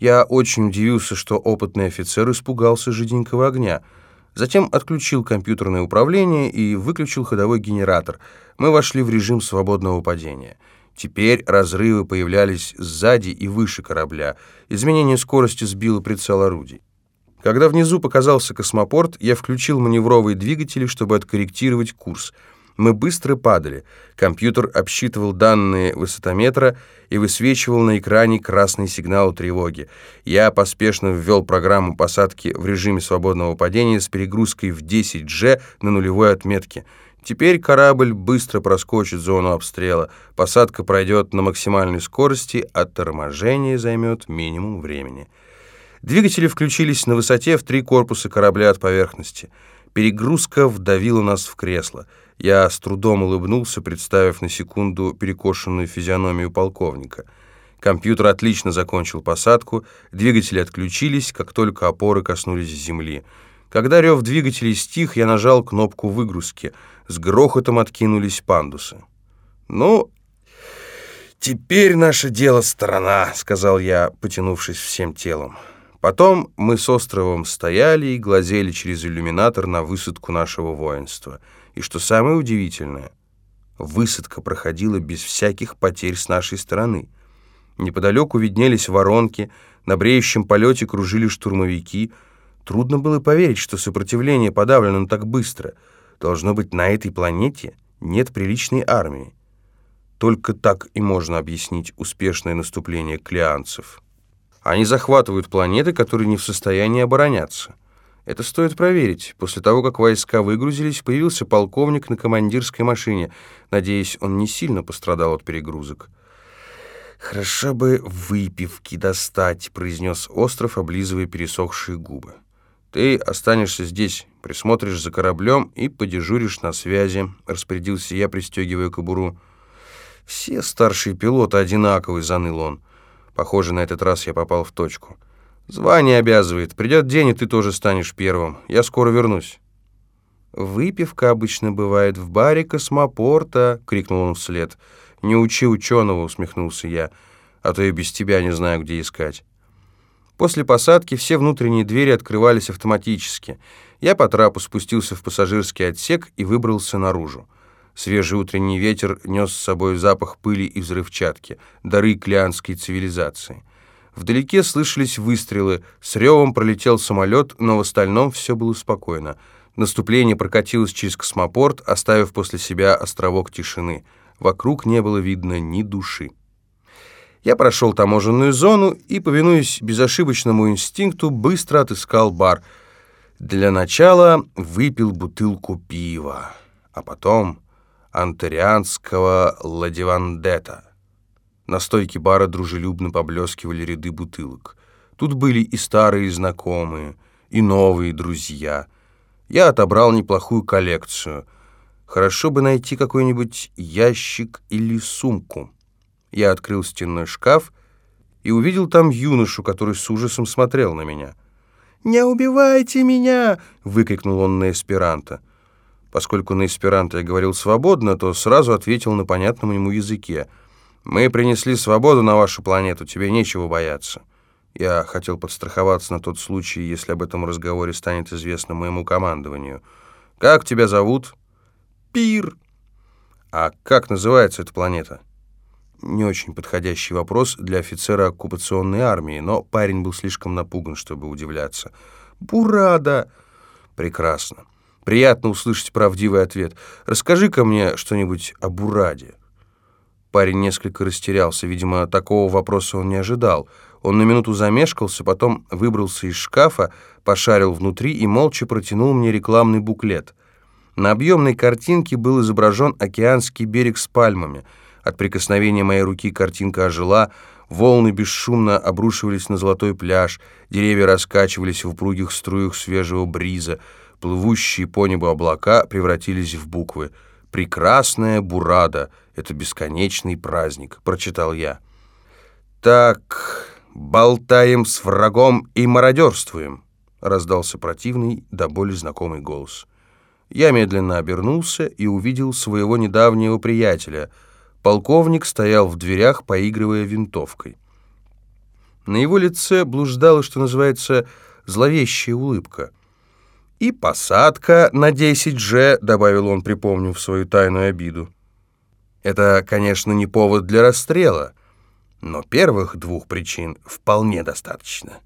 Я очень удивился, что опытный офицер испугался жиденького огня. Затем отключил компьютерное управление и выключил ходовой генератор. Мы вошли в режим свободного падения. Теперь разрывы появлялись сзади и выше корабля. Изменение скорости сбило прицел орудий. Когда внизу показался космопорт, я включил маневровые двигатели, чтобы откорректировать курс. Мы быстро падали. Компьютер обсчитывал данные высотометра и высвечивал на экране красный сигнал тревоги. Я поспешно ввел программу посадки в режиме свободного падения с перегрузкой в 10G на нулевой отметке. Теперь корабль быстро проскочит зону обстрела. Посадка пройдет на максимальной скорости, а торможение займет минимум времени. Двигатели включились на высоте в три корпуса корабля от поверхности. Перегрузка вдавила нас в кресло. Я с трудом улыбнулся, представив на секунду перекошенную физиономию полковника. Компьютер отлично закончил посадку, двигатели отключились, как только опоры коснулись земли. Когда рев двигателей стих, я нажал кнопку выгрузки. С грохотом откинулись пандусы. «Ну, теперь наше дело сторона», — сказал я, потянувшись всем телом. Потом мы с островом стояли и глазели через иллюминатор на высадку нашего воинства. И что самое удивительное, высадка проходила без всяких потерь с нашей стороны. Неподалеку виднелись воронки, на бреющем полете кружили штурмовики. Трудно было поверить, что сопротивление подавлено так быстро. Должно быть, на этой планете нет приличной армии. Только так и можно объяснить успешное наступление клеанцев. Они захватывают планеты, которые не в состоянии обороняться. Это стоит проверить. После того, как войска выгрузились, появился полковник на командирской машине. Надеюсь, он не сильно пострадал от перегрузок. «Хорошо бы выпивки достать», — произнес Остров, облизывая пересохшие губы. «Ты останешься здесь, присмотришь за кораблем и подежуришь на связи», — распорядился я, пристегивая кобуру. «Все старшие пилоты одинаковые», — заныл он. Похоже, на этот раз я попал в точку. Звание обязывает. Придет день, и ты тоже станешь первым. Я скоро вернусь. «Выпивка обычно бывает в баре космопорта», — крикнул он вслед. «Не учи ученого», — усмехнулся я, «а то я без тебя не знаю, где искать». После посадки все внутренние двери открывались автоматически. Я по трапу спустился в пассажирский отсек и выбрался наружу. Свежий утренний ветер нес с собой запах пыли и взрывчатки, дары клианской цивилизации. Вдалеке слышались выстрелы, с ревом пролетел самолет, но в остальном все было спокойно. Наступление прокатилось через космопорт, оставив после себя островок тишины. Вокруг не было видно ни души. Я прошел таможенную зону и, повинуясь безошибочному инстинкту, быстро отыскал бар. Для начала выпил бутылку пива, а потом антарианского ладивандета. На стойке бара дружелюбно поблескивали ряды бутылок. Тут были и старые знакомые, и новые друзья. Я отобрал неплохую коллекцию. Хорошо бы найти какой-нибудь ящик или сумку. Я открыл стенной шкаф и увидел там юношу, который с ужасом смотрел на меня. «Не убивайте меня!» — выкрикнул он на эсперанто. Поскольку на эсперанто я говорил свободно, то сразу ответил на понятном ему языке. «Мы принесли свободу на вашу планету, тебе нечего бояться». Я хотел подстраховаться на тот случай, если об этом разговоре станет известно моему командованию. «Как тебя зовут?» «Пир». «А как называется эта планета?» Не очень подходящий вопрос для офицера оккупационной армии, но парень был слишком напуган, чтобы удивляться. «Бурада!» «Прекрасно. Приятно услышать правдивый ответ. Расскажи-ка мне что-нибудь о Бураде». Парень несколько растерялся. Видимо, такого вопроса он не ожидал. Он на минуту замешкался, потом выбрался из шкафа, пошарил внутри и молча протянул мне рекламный буклет. На объемной картинке был изображен океанский берег с пальмами. От прикосновения моей руки картинка ожила, волны бесшумно обрушивались на золотой пляж, деревья раскачивались в упругих струях свежего бриза, Плывущие по небу облака превратились в буквы. «Прекрасная Бурада — это бесконечный праздник», — прочитал я. «Так, болтаем с врагом и мародерствуем», — раздался противный, до боли знакомый голос. Я медленно обернулся и увидел своего недавнего приятеля. Полковник стоял в дверях, поигрывая винтовкой. На его лице блуждала, что называется, зловещая улыбка. «И посадка на 10G», — добавил он, припомнив свою тайную обиду. «Это, конечно, не повод для расстрела, но первых двух причин вполне достаточно».